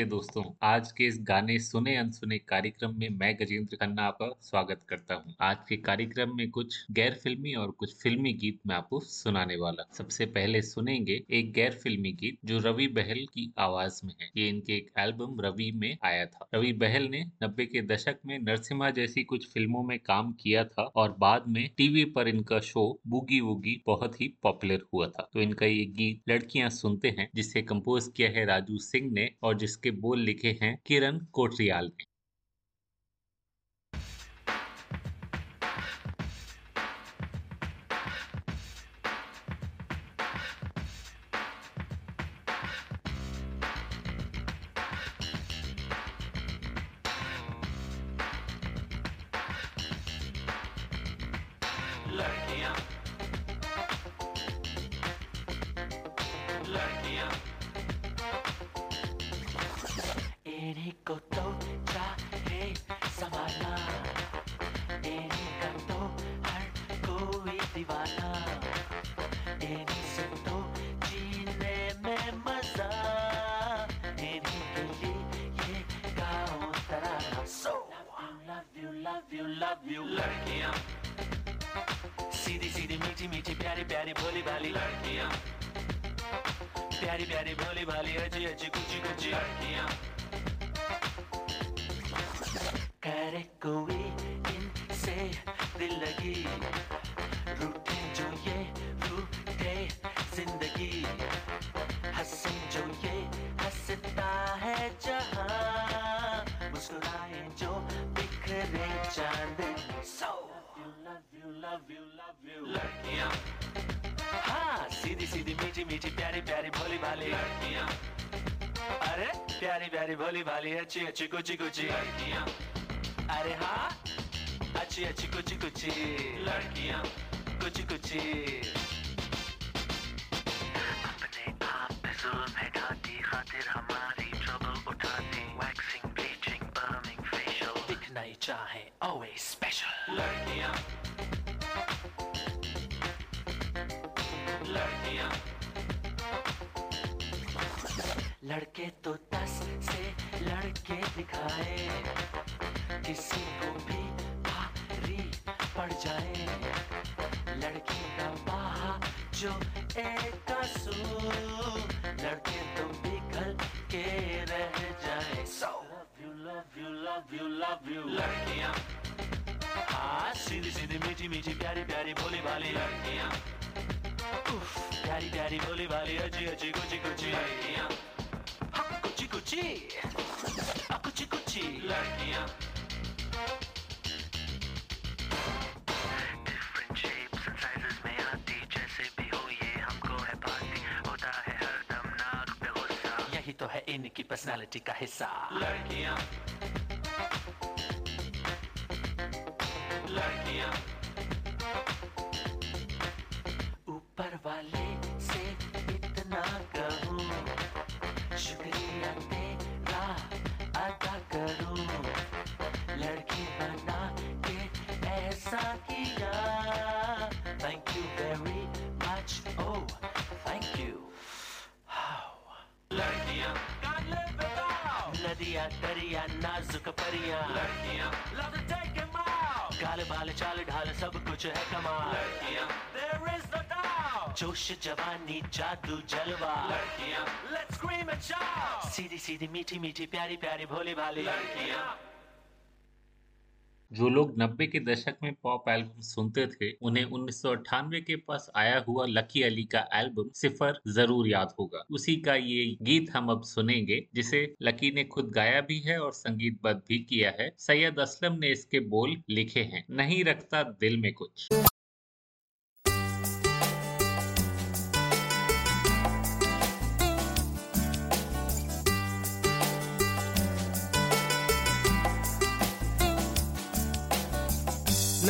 नमस्ते दोस्तों। आज के इस गाने सुने अनसुने कार्यक्रम में मैं गजेंद्र खन्ना आपका स्वागत करता हूँ। आज के कार्यक्रम में कुछ गैर फिल्मी और कुछ फिल्मी गीत मैं आपको सुनाने वाला। सबसे पहले सुनेंगे एक गैर फिल्मी गीत जो रवि बहल की आवाज़ में है। ये इनके एक एल्बम रवि में आया था। रवि बहल ने नब्बे के दशक में नरसिम्हा जैसी कुछ फ़िल्मों में काम किया था और बाद में टीवी पर इनका शो बुगी वुगी बहुत ही पॉपुलर हुआ था। तो इनका ये गीत लड़कियाँ सुनते हैं, जिसे कंपोज किया है राजू सिंह ने और जिसके बोल लिखे हैं किरण कोटरियाल। ने अच्छी अच्छी कुची कुची लड़कियाँ अरे हाँ अच्छी अच्छी कुची कुची लड़कियाँ कुची कुची अपने आप पे जुल्म है ढाती खातिर हमारी ट्रबल उठाती। वैक्सिंग ब्लीचिंग बर्निंग फेशियल दिखना ही चाहे special लड़कियाँ लड़कियाँ लड़के तो दस से लड़के दिखाए किसी को भी भारी पड़ जाए। लड़की का बाहा जो एक लड़के तो बिखल के रह जाए। You love you लड़कियाँ हाँ सीधी सीधी मीठी मीठी प्यारी प्यारी भोली भाली। लड़कियाँ। प्यारी प्यारी भोली भाली अच्छी अच्छी कुची। लड़कियाँ। कुची कुची कुची लड़कियाँ। यही तो है इनकी पर्सनालिटी का हिस्सा। लड़कियाँ। लड़कियाँ। ऊपर वाले नदिया दरिया नाजुक परिया। लड़कियाँ। काले बाल चाल ढाल सब कुछ है कमाल। लड़कियाँ. जोश जवानी जादू जलवा। लड़कियाँ। लेट्स स्क्रीम एंड शाउट सीधी सीधी मीठी मीठी प्यारी प्यारी भोले भाली लड़कियाँ। जो लोग नब्बे के दशक में पॉप एल्बम सुनते थे, उन्हें उन्नीस सौ अट्ठानबे के पास आया हुआ लकी अली का एल्बम सिफर ज़रूर याद होगा। उसी का ये गीत हम अब सुनेंगे, जिसे लकी ने खुद गाया भी है और संगीतबद्ध भी किया है। सैयद असलम ने इसके बोल लिखे हैं। नहीं रखता दिल में कुछ।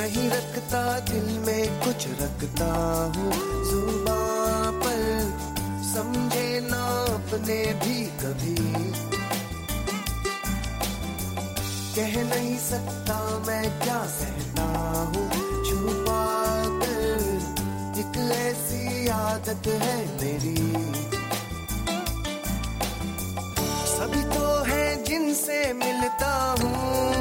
रखता, दिल में कुछ रखता हूँ। जुबां पर समझे ना अपने भी कभी। कह नहीं सकता मैं क्या सहता हूँ। छुपा कर एक ऐसी आदत है मेरी। सभी तो है जिनसे मिलता हूँ।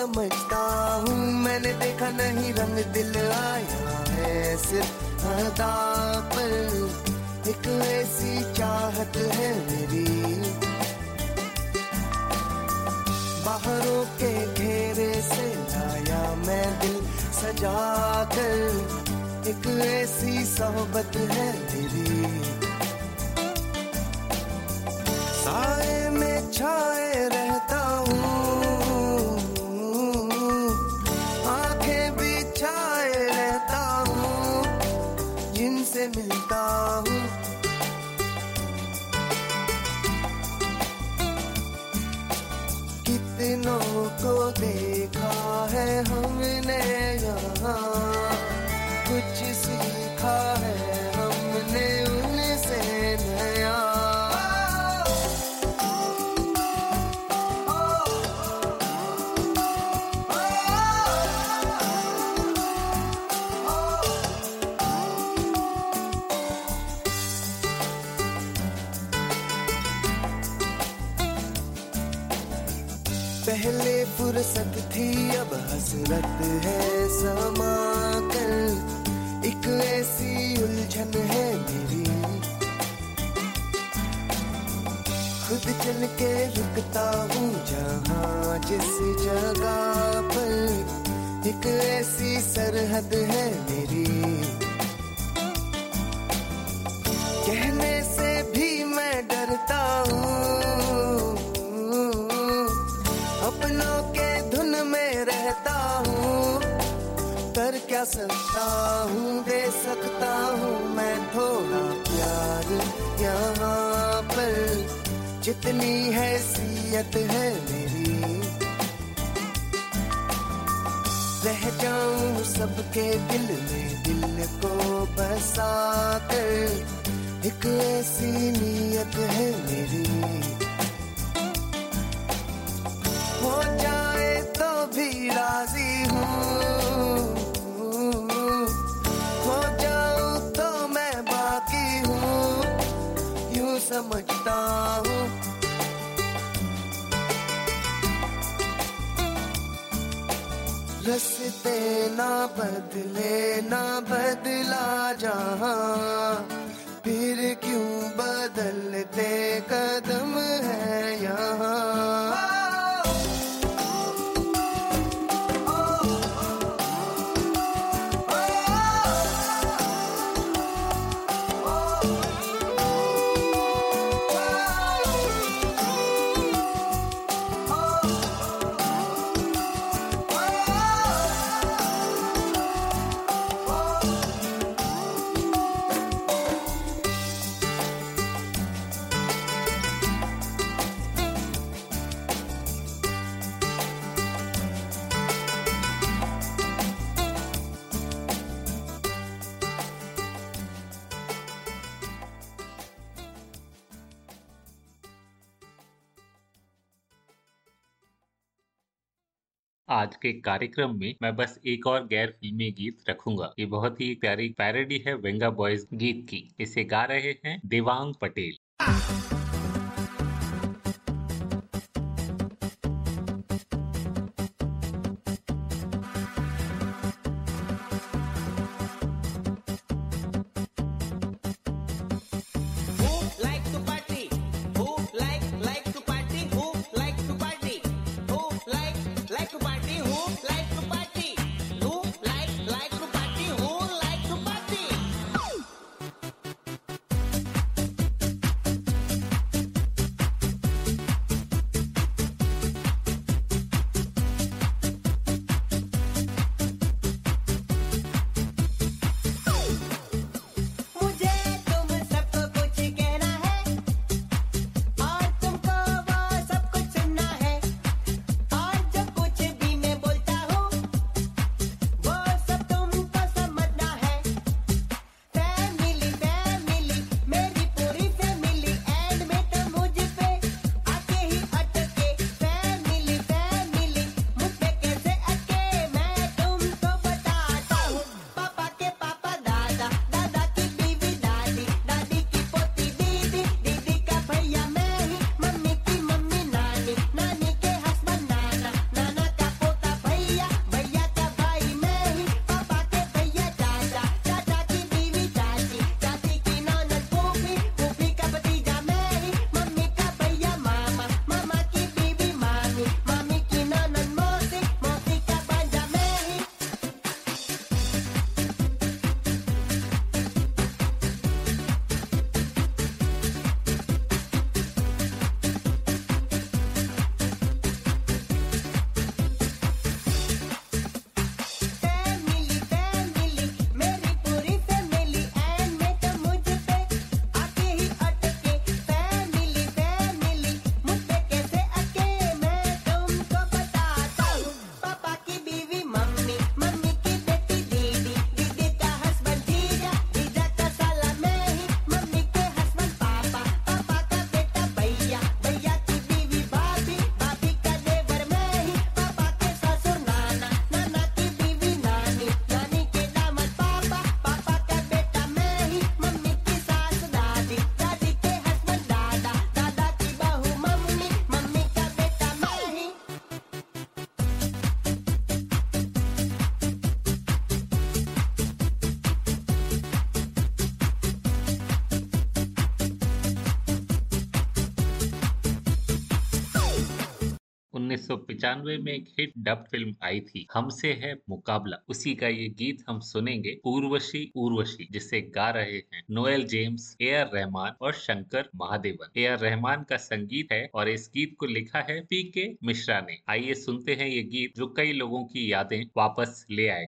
समझता हूँ, मैंने देखा नहीं रंग दिल आया है सिर्फ़ अदा पर एक ऐसी चाहत है मेरी। बाहरों के घेरे से लाया मैं दिल सजा कर। एक ऐसी सोहबत है मेरी। है हमने यहाँ। कुछ सीखा है हमने उनसे नया। पहले फुर्सत थी हसरत है समा कर, एक ऐसी उलझन है मेरी। खुद चल के रुकता हूँ जहाँ जिस जगह पर, एक ऐसी सरहद है मेरी। सकता हूँ, दे सकता हूँ मैं थोड़ा प्यार यहाँ पर। जितनी हैसियत है मेरी, रह जाऊँ सबके दिल में, दिल को बसा कर एक ऐसी नीयत है मेरी। हो जाए तो भी राज़ी हूँ हो। समझता हूँ। रस्ते ना बदले ना बदला जहाँ। फिर क्यों बदलते कदम है यहाँ? के कार्यक्रम में मैं बस एक और गैर फिल्मी गीत रखूँगा। ये बहुत ही प्यारी पैरडी है वेंगा बॉयज़ गीत की। इसे गा रहे हैं देवांग पटेल। 1995 में एक हिट डब फ़िल्म आई थी, हमसे है मुकाबला। उसी का ये गीत हम सुनेंगे उर्वशी उर्वशी, जिसे गा रहे हैं Noel James, A R Rahman और शंकर महादेवन। ए आर रहमान का संगीत है और इस गीत को लिखा है पी के मिश्रा ने। आइए सुनते हैं ये गीत जो कई लोगों की यादें वापस ले आए।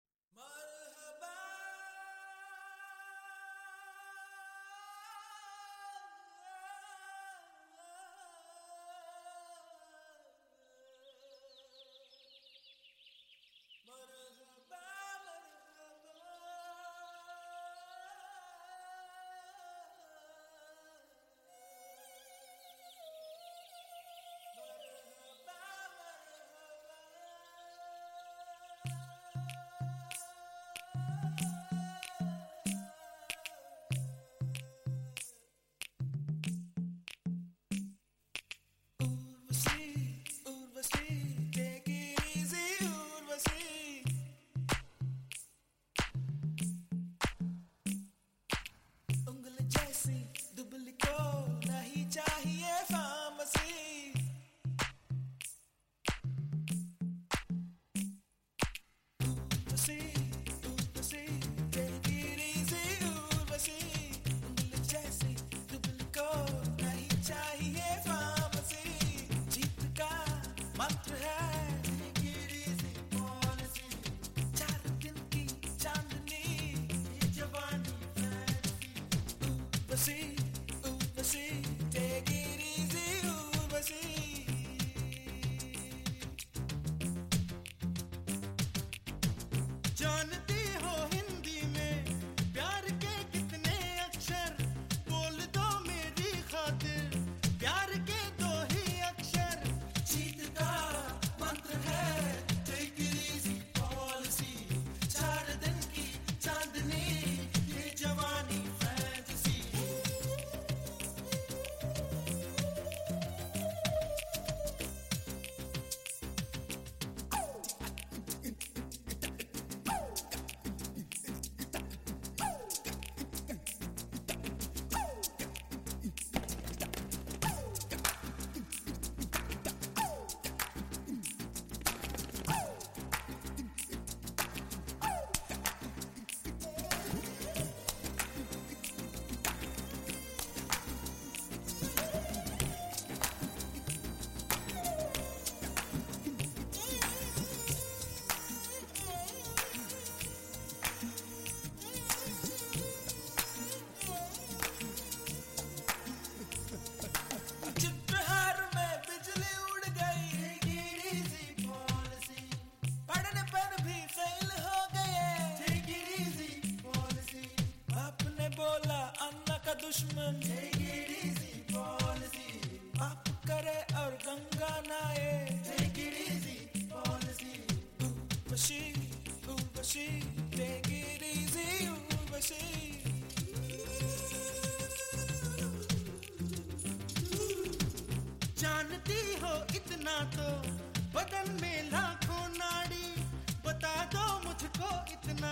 इतना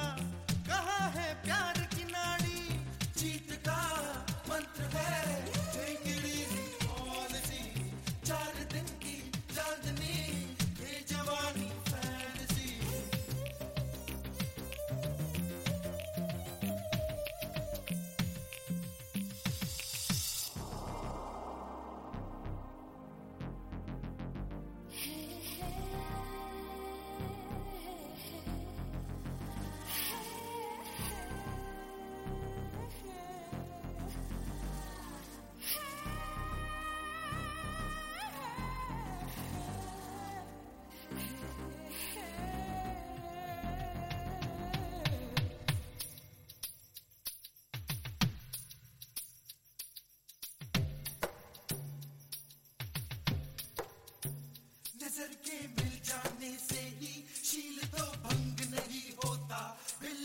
नज़र के मिल जाने से ही शील तो भंग नहीं होता। बिल्लिया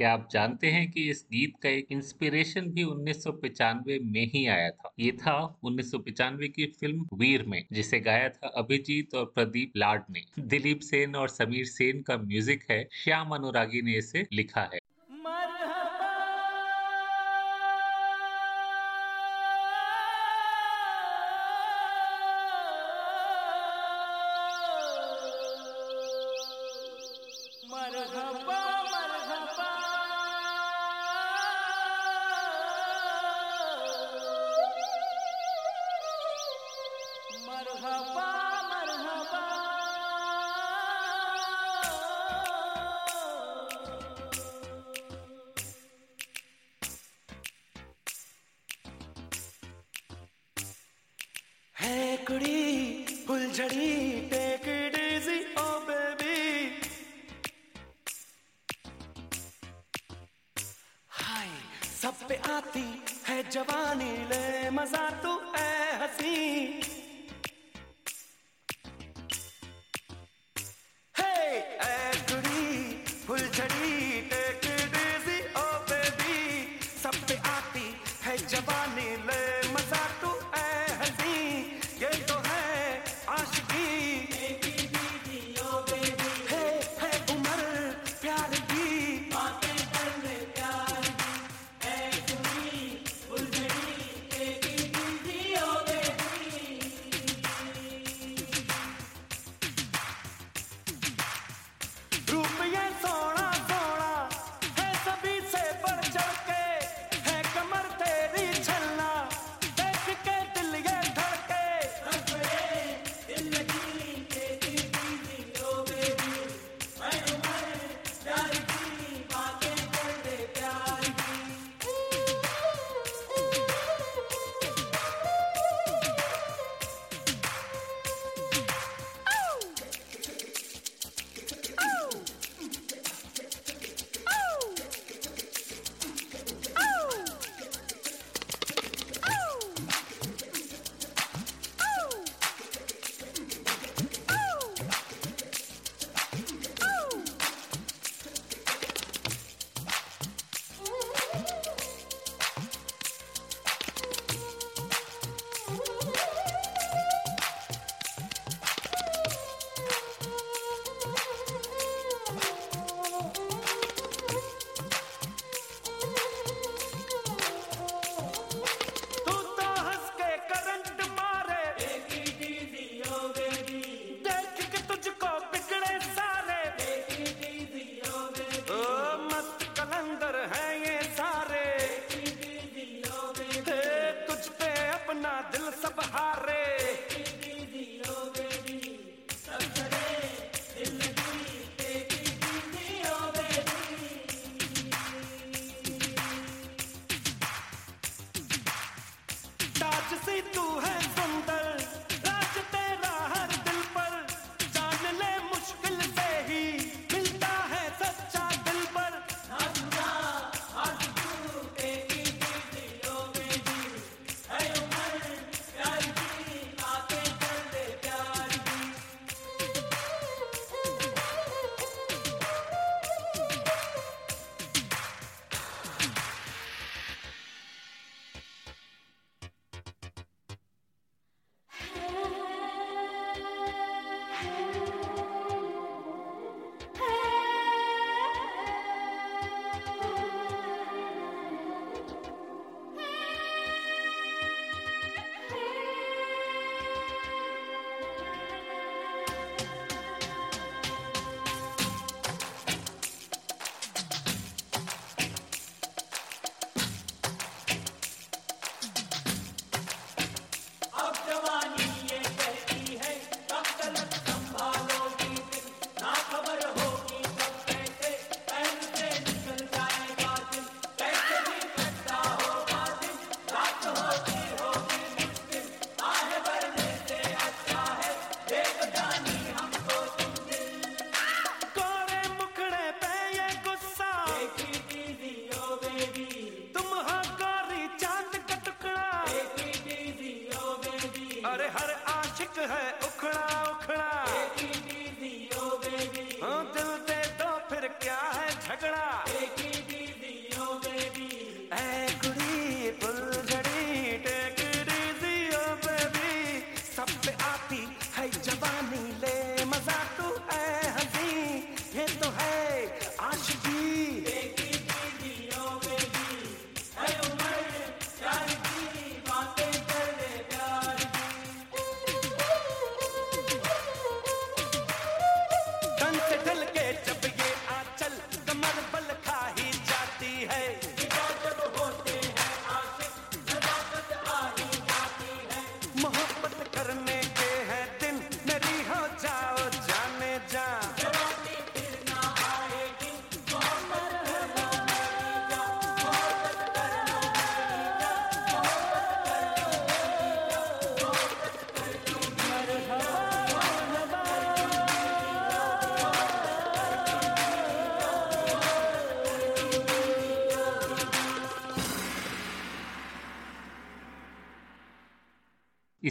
क्या आप जानते हैं कि इस गीत का एक इंस्पिरेशन भी 1995 में ही आया था? ये था 1995 की फ़िल्म वीर में, जिसे गाया था अभिजीत और प्रदीप लाड ने। दिलीप सेन और समीर सेन का म्यूज़िक है, श्याम अनुरागी ने इसे लिखा है।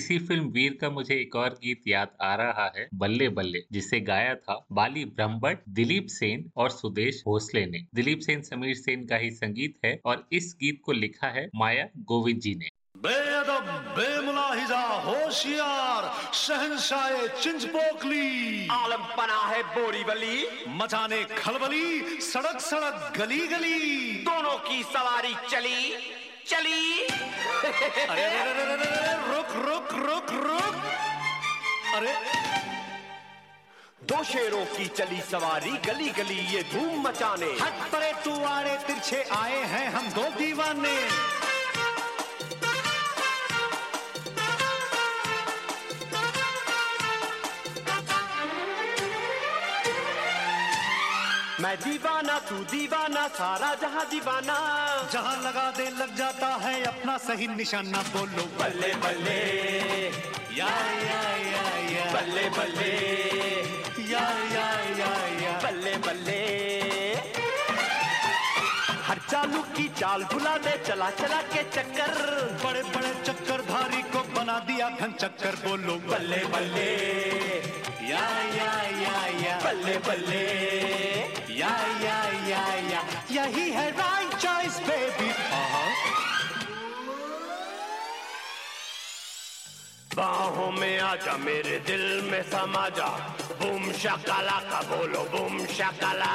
इसी फ़िल्म वीर का मुझे एक और गीत याद आ रहा है बल्ले बल्ले जिसे गाया था बाली ब्रह्मभट्ट दिलीप सेन और सुदेश भोसले ने। दिलीप सेन समीर सेन का ही संगीत है और इस गीत को लिखा है माया गोविंद जी ने। बेअदब बेमुलाहिजा होशियार शहनशाह चिंचपोकली आलम पना है बोरीवली मचाने खलबली सड़क सड़क गली गली। दोनों की सवारी चली। चली। अरे अरे अरे अरे, रुक रुक रुक रुक। अरे। दो शेरों की चली सवारी गली गली ये धूम मचाने। हट परे तू आड़े तिरछे आए हैं हम दो दीवाने। मैं दीवाना तू दीवाना सारा जहाँ दीवाना। जहाँ लगा दे लग जाता है अपना सही निशाना बोलो। बल्ले बल्ले। या या या या। बल्ले बल्ले। या या या या। बल्ले बल्ले। हर चालू की चाल भुला दे चला चला के चक्कर। बड़े बड़े चक्करधारी को बना दिया घन चक्कर बोलो। बल्ले बल्ले। या या या या। बल्ले बल्ले या या या या। यही है राइट चॉइस बेबी बाहों में आजा मेरे दिल में समा जा बूम शकला का बोलो बूम शकाला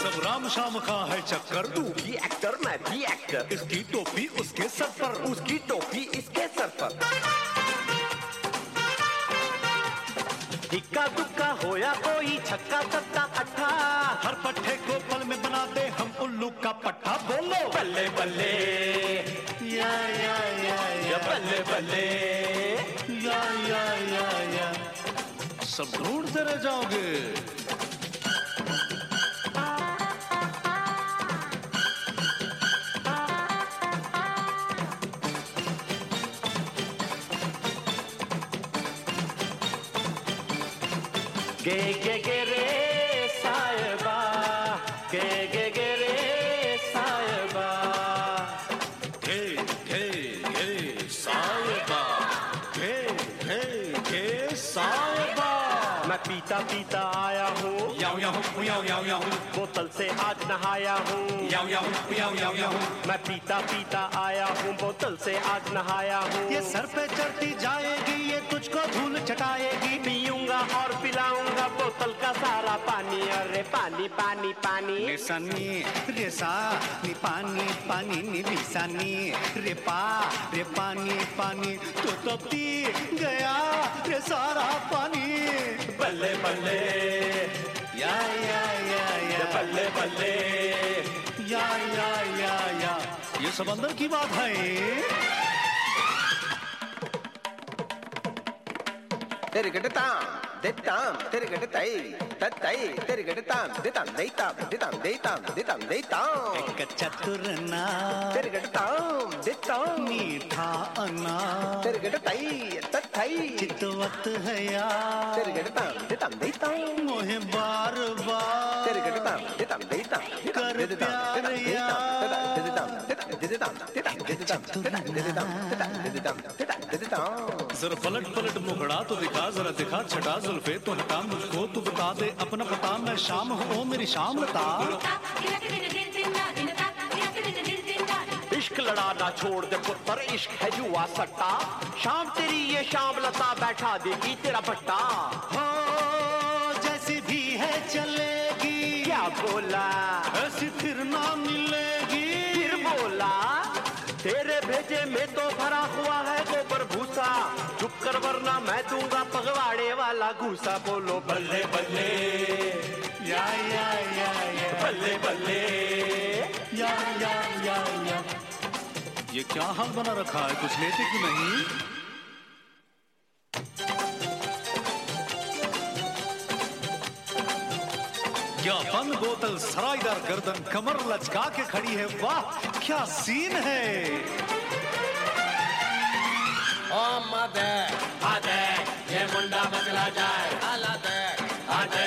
सब राम शाम का है चक्कर। तू भी एक्टर मैं भी एक्टर इसकी टोपी उसके सर पर। उसकी टोपी इसके सर पर। हिक्का दुक्का होया कोई छक्का सत्ता अट्ठा हर पट्टे को पल में बना दे हम उल्लू का पट्टा। बोलो। बल्ले बल्ले। या या या। या बल्ले बल्ले। या या या या। सब ढूंढते रह जाओगे। बोतल से आज नहाया हूँ। याओ याओ याओ याओ याओ मैं पीता पीता आया हूँ। बोतल से आज नहाया हूँ। ये सर पे चढ़ती जाएगी ये तुझको धूल चटाएगी पीऊँगा और पिलाऊँगा बोतल का सारा पानी। अरे पानी पानी पानी। निशानी रे सा नी पानी पानी नी निशानी रे पा रे पानी पानी। तो तो पी गया रे सारा पानी। बल्ले बल्ले। या या या या बल्ले बल्ले या या या या ये की बात है। तेरे कटे Detam, terigadetai, tatai, terigadetam, detam, deitam, detam, deitam, detam, deitam. एक चतुर नाम terigadetam, detam, मीठा अनाम terigadetai, tatai, चितवत है यार terigadetam, detam, deitam, मोहे बार बार terigadetam, detam, deitam, कर प्यार यार जरा पलट पलट मुखड़ा तो दिखा जरा दिखा छटा जुल्फे तो हटा मुझको तू बता दे अपना पता मैं शाम हूँ ओ मेरी शाम लता। इश्क लड़ाना छोड़ दे पुत्र इश्क है जुआ सट्टा। शाम तेरी ये शाम लता बैठा देगी तेरा भट्टा हो जैसी भी है चलेगी। क्या बोला? ऐसी फिर ना मिलेगी। बोला, तेरे भेजे में तो भरा हुआ है गोबर भूसा चुप कर वरना मैं दूँगा पगवाड़े वाला घूसा। बोलो, बल्ले बल्ले, या या या या। बल्ले बल्ले, या या या या। ये क्या हाल बना रखा है? कुछ लेते कि नहीं? क्या बंद बोतल सरायदार गर्दन कमर लचका के खड़ी है। वाह क्या सीन है? ओ मदे आते ये मुंडा मचला जाए। आला दे आते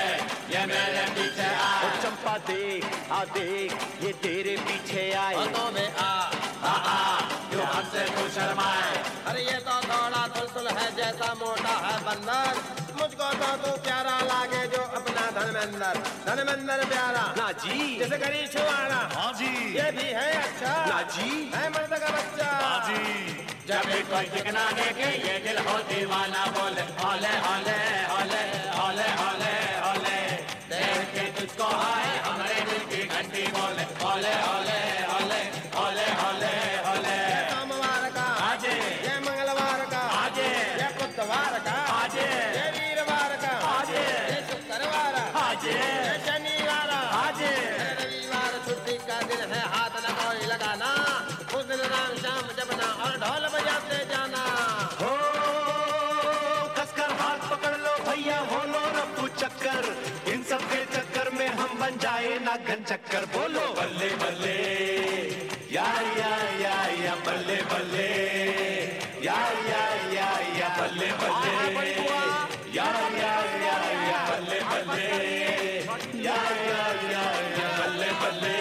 ये मेरे पीछे आए। ओ चंपा देख आ देख ये तेरे पीछे आए। तो में आ आ आ। हमसे तू शर्माए अरे ये तो थोड़ा तुलतुल है जैसा मोटा है बंदर। मुझको तो तू प्यारा लागे जो अपना धर्मेंद्र। धर्मेंद्र प्यारा। ना जी। जैसे करी छुआना हाँ जी। ये भी है अच्छा। ना जी। है मर्द का बच्चा। हाँ जी। जब एक कोई चिकना देखे ये दिल हो दीवाना बोले ओले ओले ओले जाए घन चक्कर बोलो बल्ले बल्ले या या या या बल्ले बल्ले या या या या बल्ले बल्ले या या या या बल्ले बल्ले या या या या बल्ले बल्ले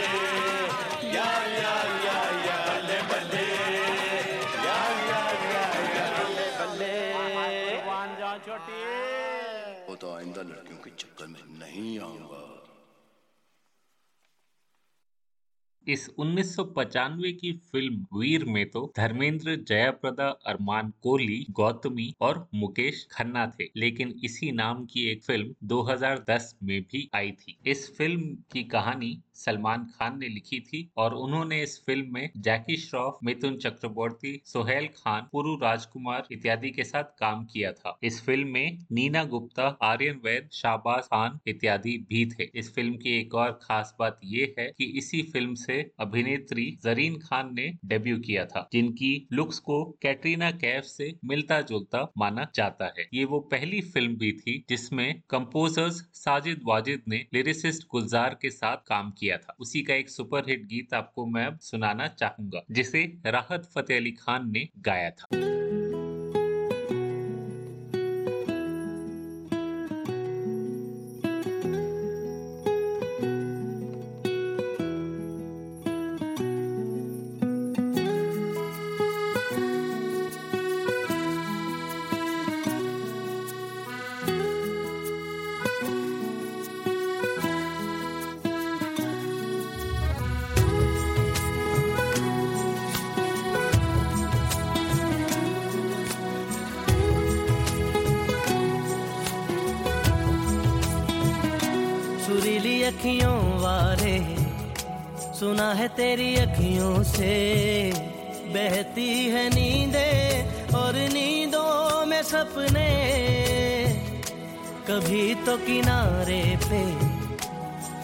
या या या या बल्ले बल्ले या या या या बल्ले बल्ले वो तो आइंदा लड़कियों के चक्कर में नहीं आऊँगा इस 1995 की फ़िल्म वीर में तो धर्मेंद्र, जयाप्रदा, अरमान कोहली, गौतमी और मुकेश खन्ना थे, लेकिन इसी नाम की एक फ़िल्म 2010 में भी आई थी। इस फ़िल्म की कहानी सलमान खान ने लिखी थी और उन्होंने इस फ़िल्म में जैकी श्रॉफ, मिथुन चक्रवर्ती, सोहेल खान, पुरु राजकुमार इत्यादि के साथ काम किया था। इस फ़िल्म में नीना गुप्ता, आर्यन वैद शाहबाज खान इत्यादि भी थे। इस फ़िल्म की एक और खास बात ये है कि इसी फ़िल्म से अभिनेत्री जरीन खान ने डेब्यू किया था, जिनकी लुक्स को कैटरीना कैफ से मिलता जुलता माना जाता है। ये वो पहली फ़िल्म भी थी जिसमें कंपोजर्स साजिद वाजिद ने लिरिसिस्ट गुलजार के साथ काम किया था। उसी का एक सुपरहिट गीत आपको मैं अब सुनाना चाहूँगा, जिसे राहत फतेह अली खान ने गाया था। है तेरी अखियों से। बहती है नींदे और नींदों में सपने। कभी तो किनारे पे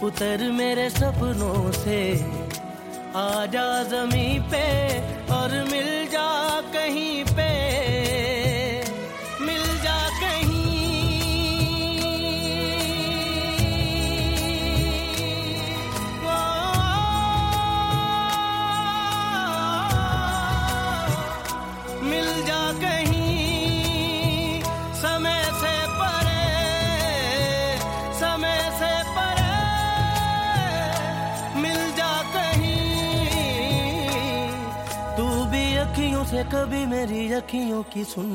उतर मेरे सपनों से। आजा जमी पे से कभी मेरी अखियों की सुन।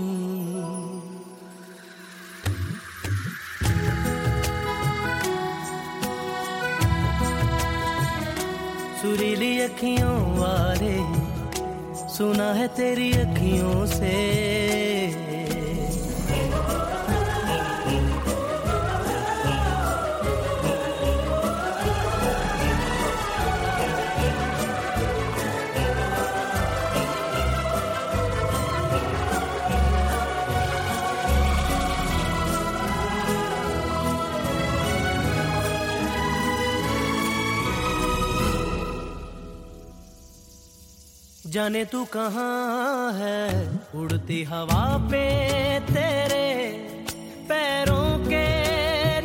सुरीली अखियों वाले सुना है तेरी अखियों से। जाने तू कहाँ है? उड़ती हवा पे तेरे पैरों के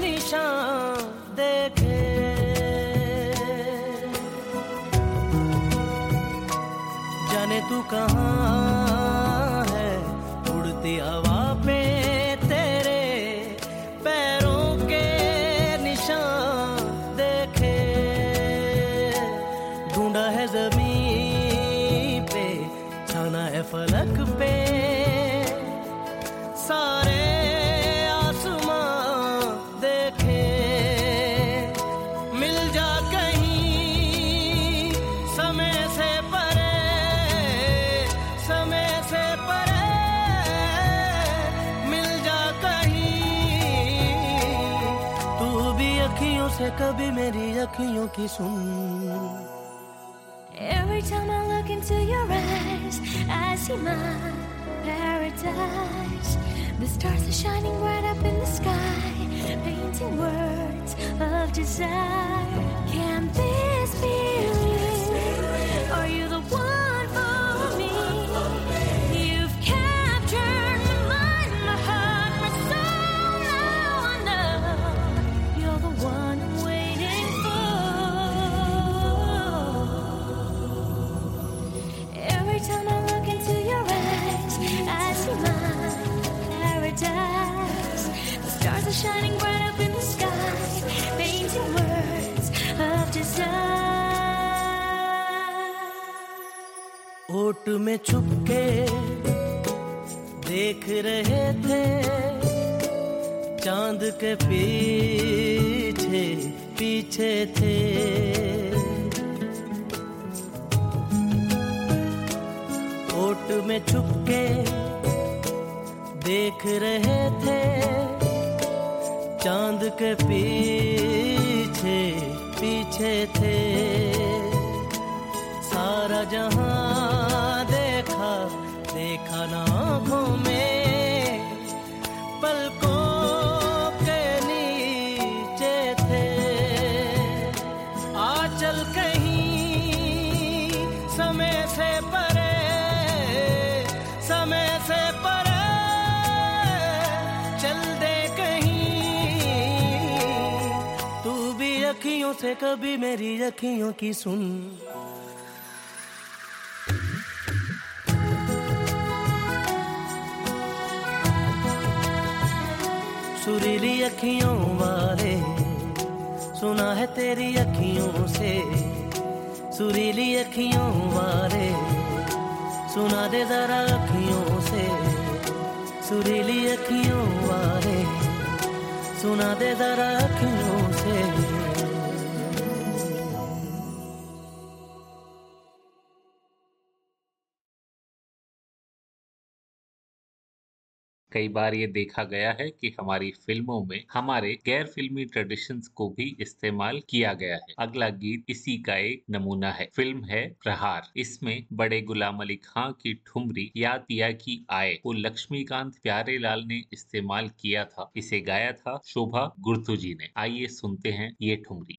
निशान देखे। जाने तू कहाँ फलक पे। सारे आसमां देखे। मिल जा कहीं, समय से परे, समय से परे। मिल जा कहीं, तू भी अखियों से कभी मेरी अखियों की सुन। Every time I look into your eyes, I see my paradise. The stars are shining bright up in the sky, painting words of desire. Can this में छुपके देख रहे थे, चाँद के पीछे पीछे थे। ओट में छुपके देख रहे थे चाँद के पीछे पीछे थे। सारा जहाँ देखा देखा ना आँखों में। से कभी मेरी अखियों की सुन। सुरीली अखियों वाले, सुना है तेरी अखियों से। सुरीली अखियों वाले, सुना दे जरा अखियों से। सुरीली अखियों वाले, सुना दे जरा अखियों कई बार ये देखा गया है कि हमारी फ़िल्मों में हमारे गैर फिल्मी ट्रेडिशंस को भी इस्तेमाल किया गया है। अगला गीत इसी का एक नमूना है। फ़िल्म है प्रहार। इसमें बड़े गुलाम अली खां की ठुमरी याद पिया की आए को लक्ष्मीकांत प्यारे लाल ने इस्तेमाल किया था। इसे गाया था शोभा गुर्तु जी ने। आइए सुनते हैं ये ठुमरी।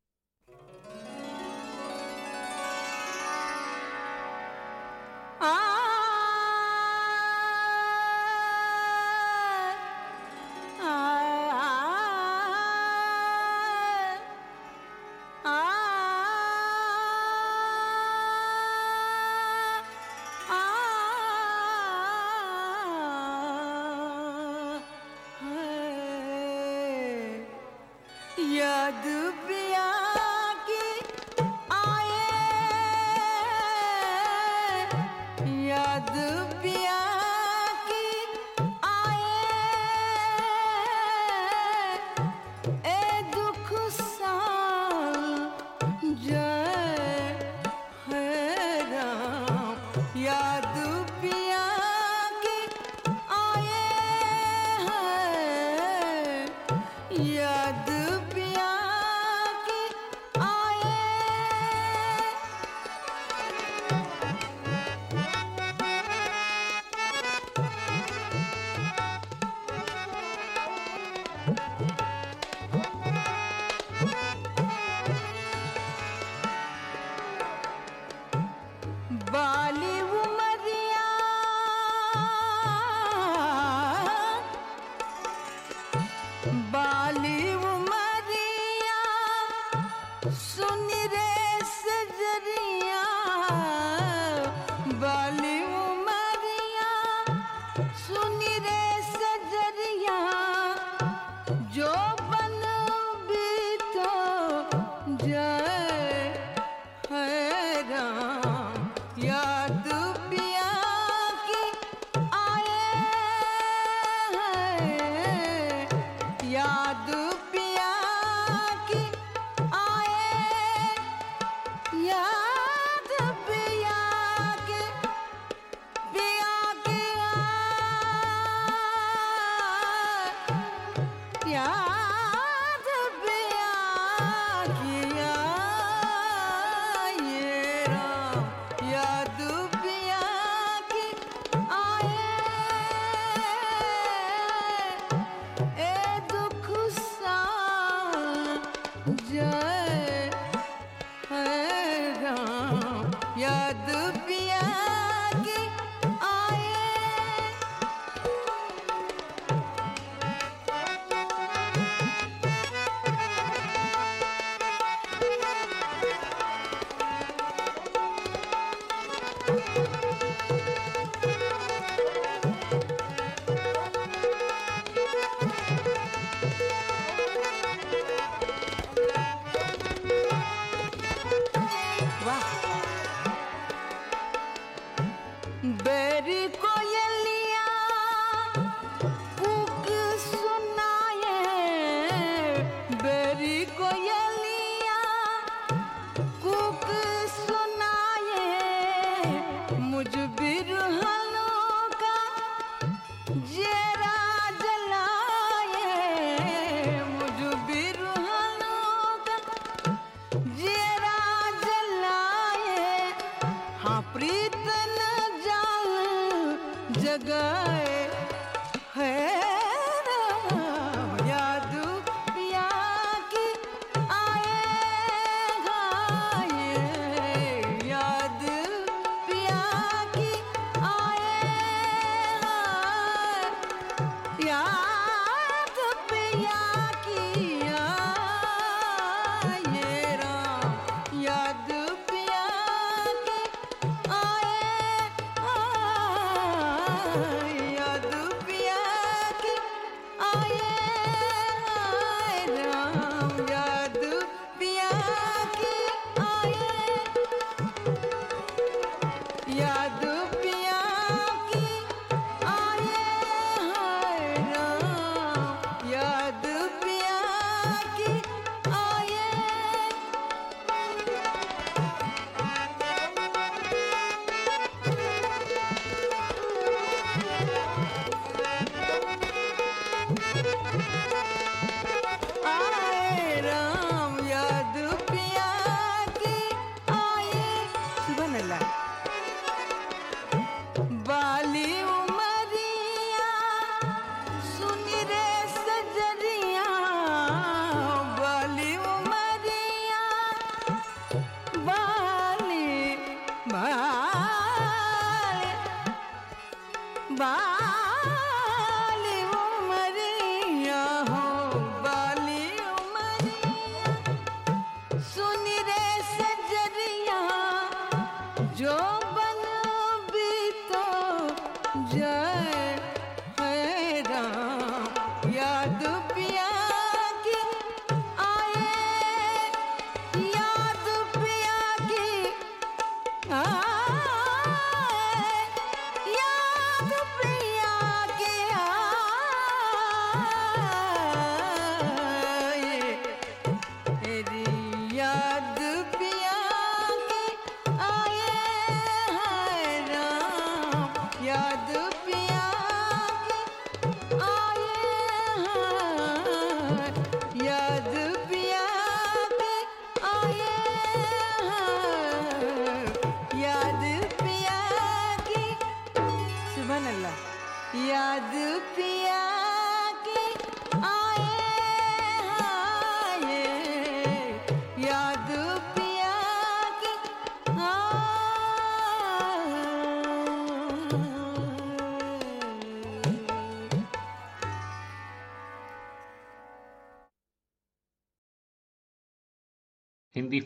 जाए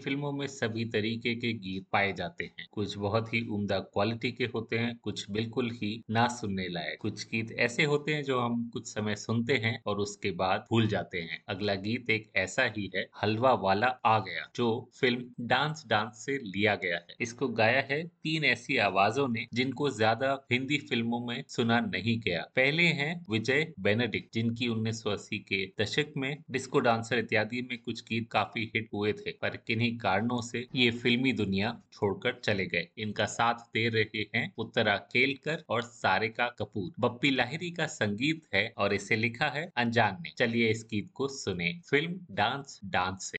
फ़िल्मों में सभी तरीके के गीत पाए जाते हैं। कुछ बहुत ही उम्दा क्वालिटी के होते हैं, कुछ बिल्कुल ही ना सुनने लायक। कुछ गीत ऐसे होते हैं जो हम कुछ समय सुनते हैं और उसके बाद भूल जाते हैं। अगला गीत एक ऐसा ही है, हलवा वाला आ गया, जो फ़िल्म डांस डांस से लिया गया है। इसको गाया है तीन ऐसी आवाजों ने जिनको ज़्यादा हिंदी फ़िल्मों में सुना नहीं गया। पहले हैं विजय बेनेडिक्ट, जिनकी 1980 के दशक में डिस्को डांसर इत्यादि में कुछ गीत काफ़ी हिट हुए थे, पर किन्हीं कारणों से ये फिल्मी दुनिया छोड़कर चले गए। इनका साथ दे रहे हैं उत्तरा केलकर और सारिका कपूर। बप्पी लाहिरी का संगीत है और इसे लिखा है अनजान ने। चलिए इस गीत को सुने। फ़िल्म डांस डांस से।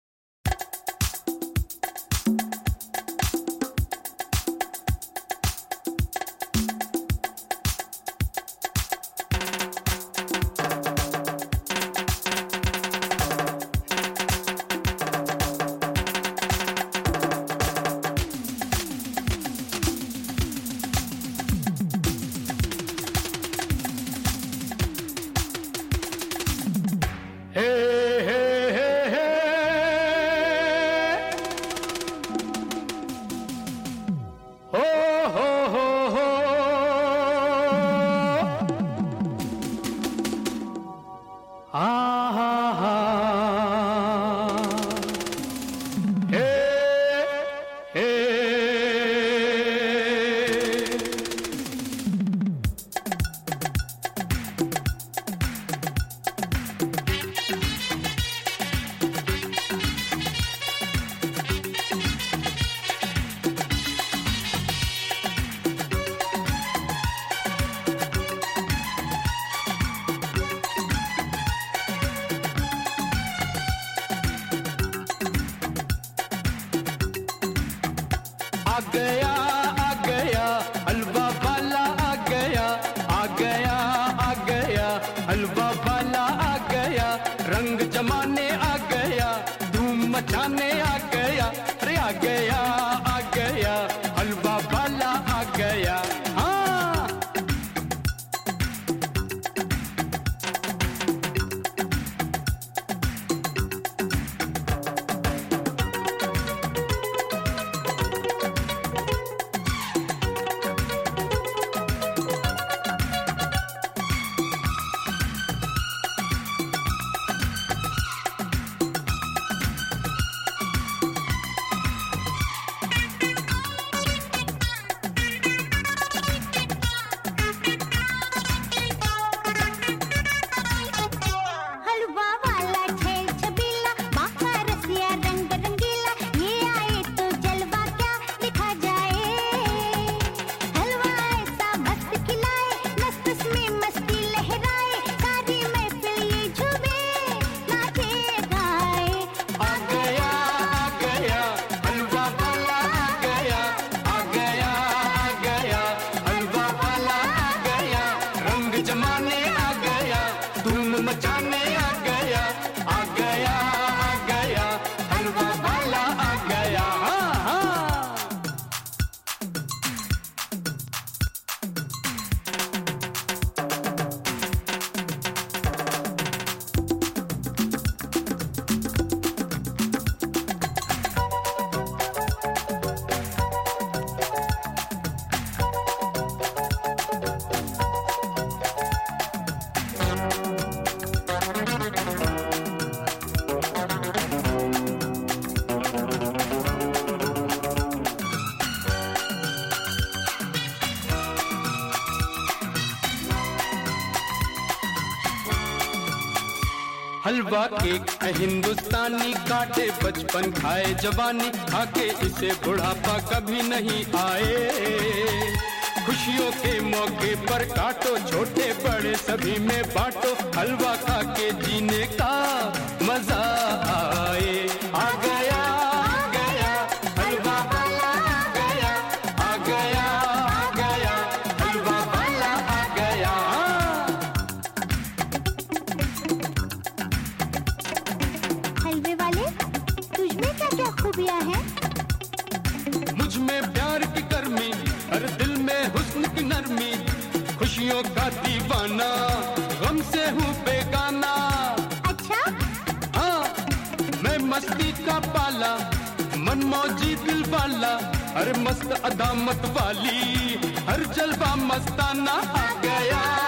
हलवा केक हिंदुस्तानी काटे बचपन खाए जवानी खाके इसे बुढ़ापा कभी नहीं आए। खुशियों के मौके पर काटो छोटे बड़े सभी में बांटो, हलवा खा के जीने का मज़ा। मस्ती का पाला, मन मौजी दिल वाला। अरे मस्त अदामत वाली, हर जलवा मस्ताना आ गया।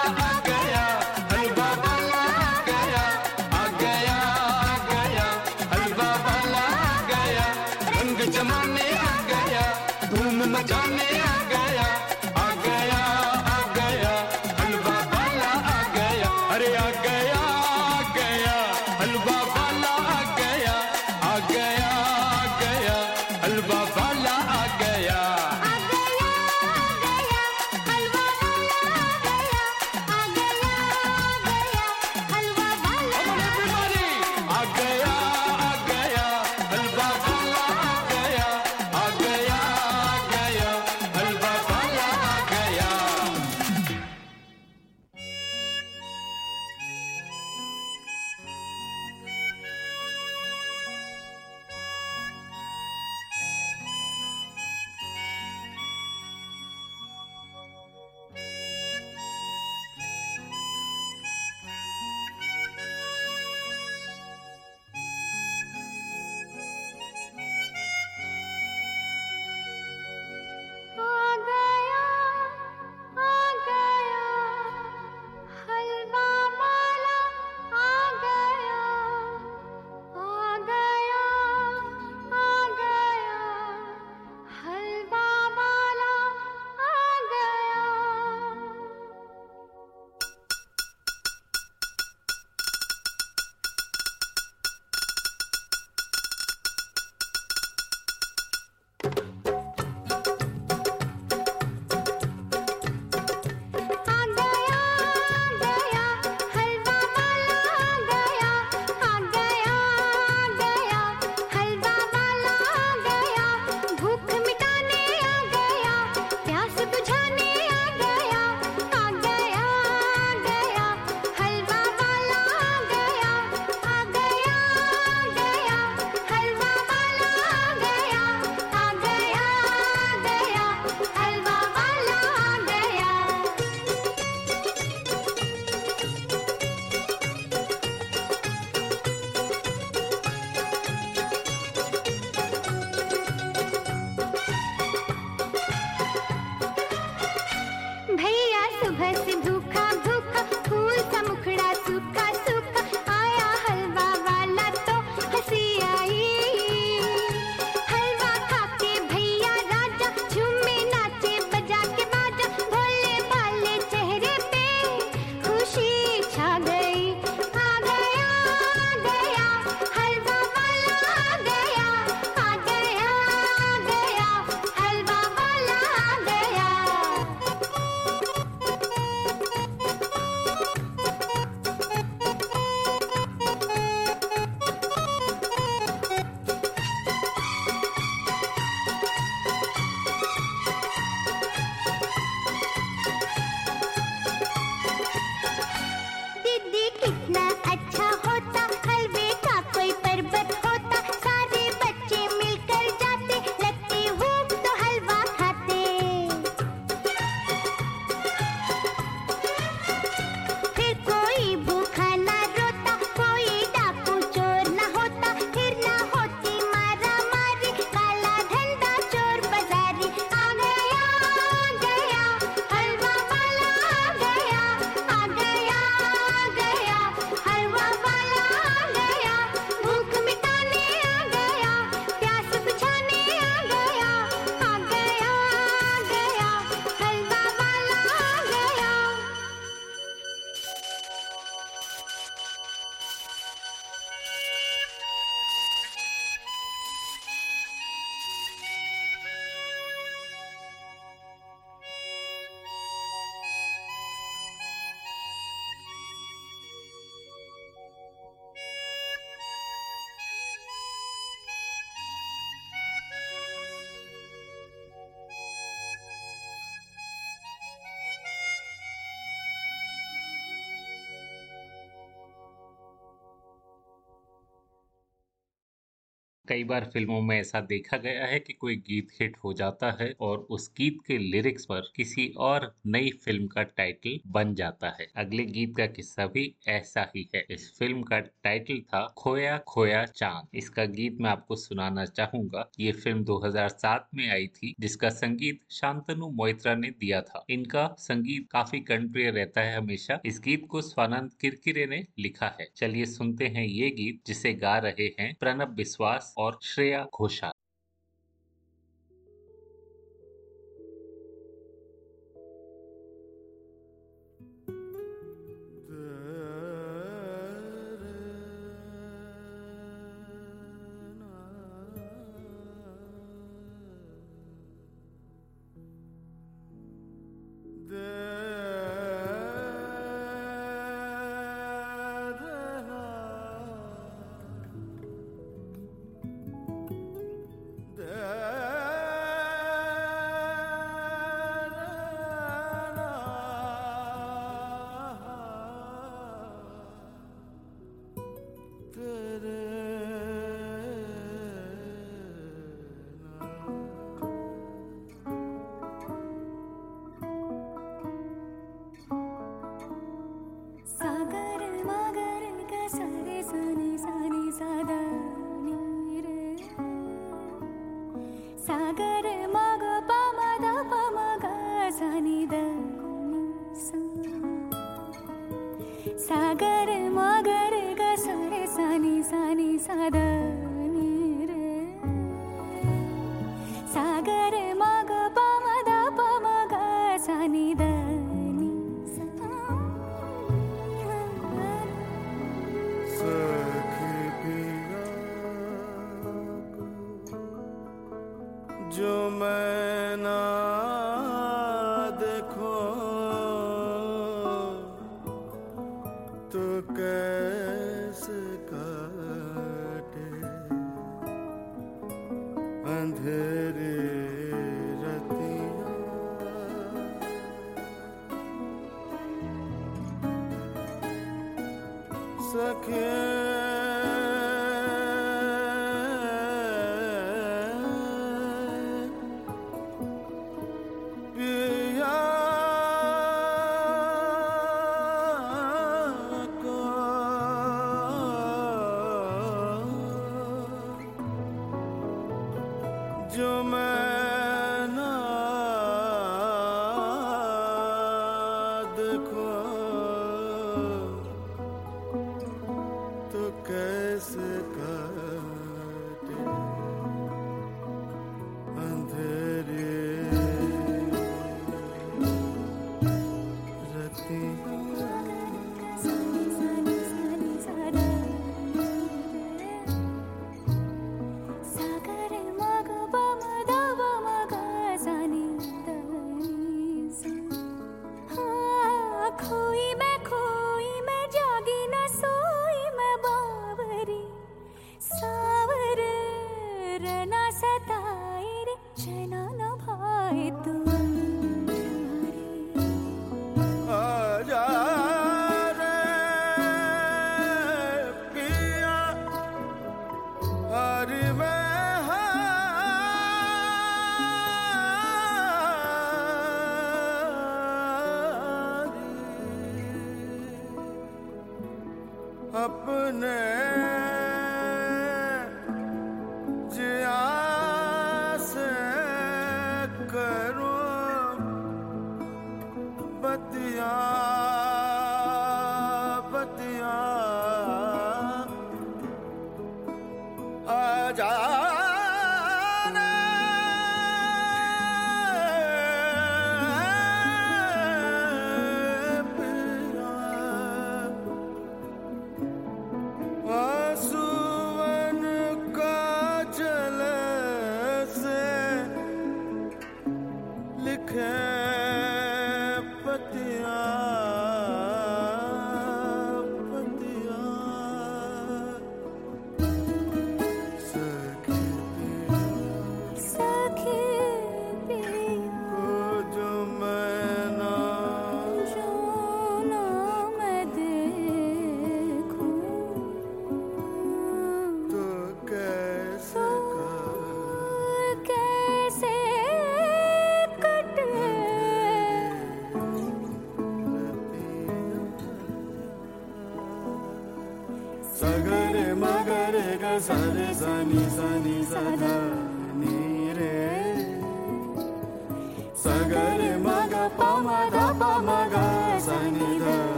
कई बार फ़िल्मों में ऐसा देखा गया है कि कोई गीत हिट हो जाता है और उस गीत के लिरिक्स पर किसी और नई फ़िल्म का टाइटल बन जाता है। अगले गीत का किस्सा भी ऐसा ही है। इस फ़िल्म का टाइटल था खोया खोया चाँद। इसका गीत मैं आपको सुनाना चाहूँगा। ये फ़िल्म 2007 में आई थी, जिसका संगीत शांतनु मोइत्रा ने दिया था। इनका संगीत काफ़ी कर्णप्रिय रहता है हमेशा। इस गीत को स्वानंद किरकिरे ने लिखा है। चलिए सुनते हैं ये गीत, जिसे गा रहे हैं प्रणब विश्वास और श्रेया घोषाल।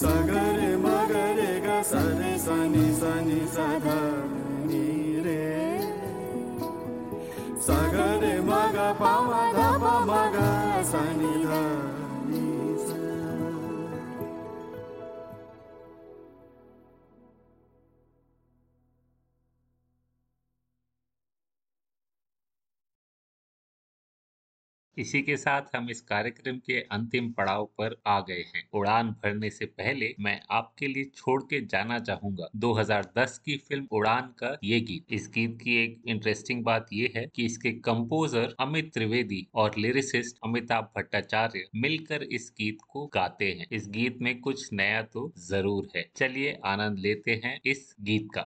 सगरे मगरे ग सी सनि सनि सधा इसी के साथ हम इस कार्यक्रम के अंतिम पड़ाव पर आ गए हैं। उड़ान भरने से पहले मैं आपके लिए छोड़ के जाना चाहूँगा। 2010 की फ़िल्म उड़ान का ये गीत। इस गीत की एक इंटरेस्टिंग बात ये है कि इसके कंपोजर अमित त्रिवेदी और लिरिसिस्ट अमिताभ भट्टाचार्य मिलकर इस गीत को गाते हैं। इस गीत में कुछ नया तो ज़रूर है। चलिए आनंद लेते हैं इस गीत का।